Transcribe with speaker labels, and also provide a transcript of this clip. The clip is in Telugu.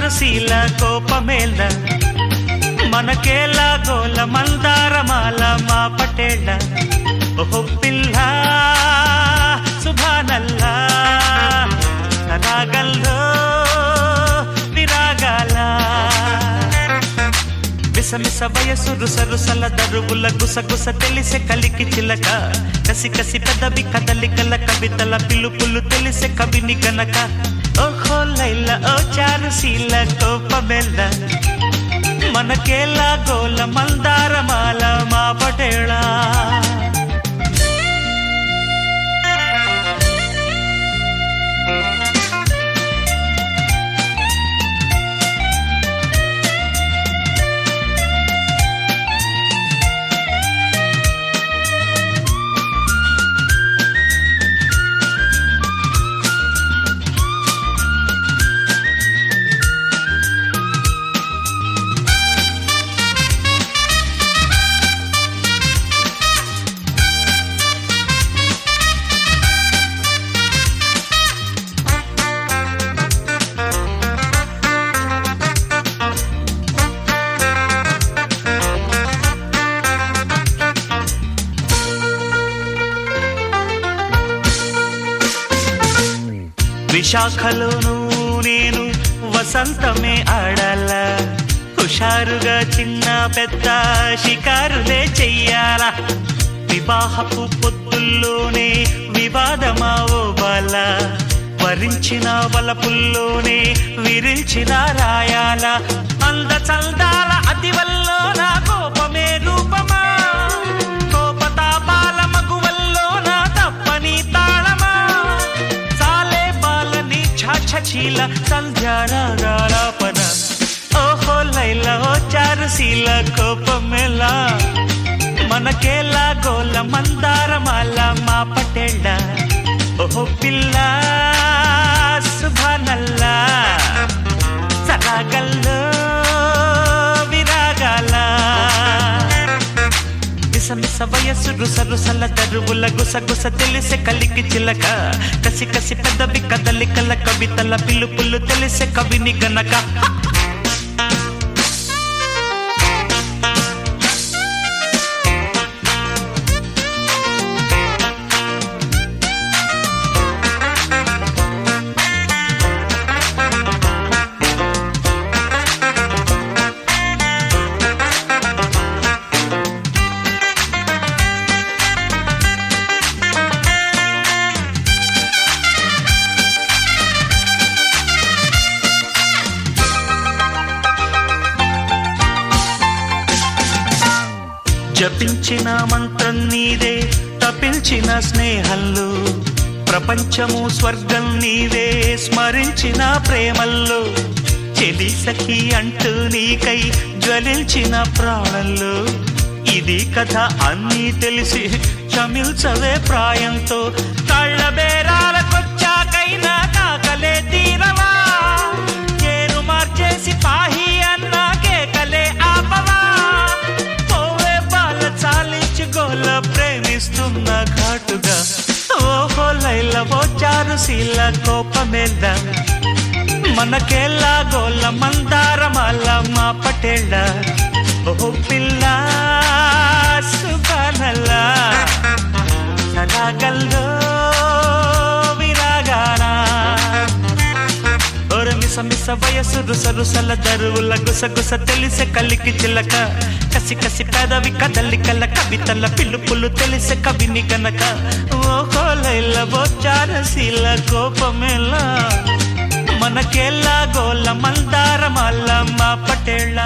Speaker 1: చారుశీల కోపమేళ్ళ మనకేలా గోల మందారమాల మా పటేళ్ళ. ఓహో పిల్ల సుభానల్లా రాగల్లో విరాగాల. మిసమిస వయసు రుస దరువుల గుస గుస తెలిసే కలికి చిలక. కసి కసి పెదవి కదలికల కవితల పిలుపులు తెలిసే కవిని గనక. ఓహో లైల ఓ చారుశీల కోపమెల్ల మనకేలా గోల మందారమాల మా పటేళా విశాఖలోను నేను వసంతమే ఆడాల? హుషారుగా చిన్న పెద్ద షికారులే చెయ్యాలా? వివాహపు పొత్తుల్లోనే వివాదమా ఓ బాల వరించిన వలపుల్లోనే విరించిన రాయాల? అంద చల్దాల అతివల్లో నా ఛాఛీల సంధ్యారాలాపన ఓహో లైల ఓ చారుశీల కోపమేలా. మనకేలా గోల మందారమాల మా పటేళ్ళ. ఓహో పిల్ల. మిసమిస వయస్సు రుస రుసల దరువుల గుస గుస తెలిసే కలికి చిలక. కసి కసి పెద్దవి కదలికల కవితల పిలుపులు తెలిసే కవిని గనక. జపించిన మంత్రం నీదే తపించిన స్నేహంలో ప్రపంచము స్వర్గం నీవే స్మరించిన ప్రేమల్లో చెలి సఖి అంటూ నీకై జ్వలించిన ప్రాణంలో ఇది కథ అన్నీ తెలిసి క్షమించవే ప్రాయంతో కళ్ళబేర చారుశీల కోపమేద్ద మనకేలా గోల మందారమాల మా పటేళ్ళ? ఓ పిల్ల సుబానల్లా సలాగల్లో విరాగాల మిస మిస వయసు రుస రుసల దరువుల గుస గుస తెలిసే కలికి చిలక. కసి కసి పెదవి కదలికల కవితల పిలుపులు తెలిసే కవిని గనక. ఓహో కోలైల బొచ్చారశీల కోపమేలా మనకేలా గోల మందారమాల మా పటేళ్ళ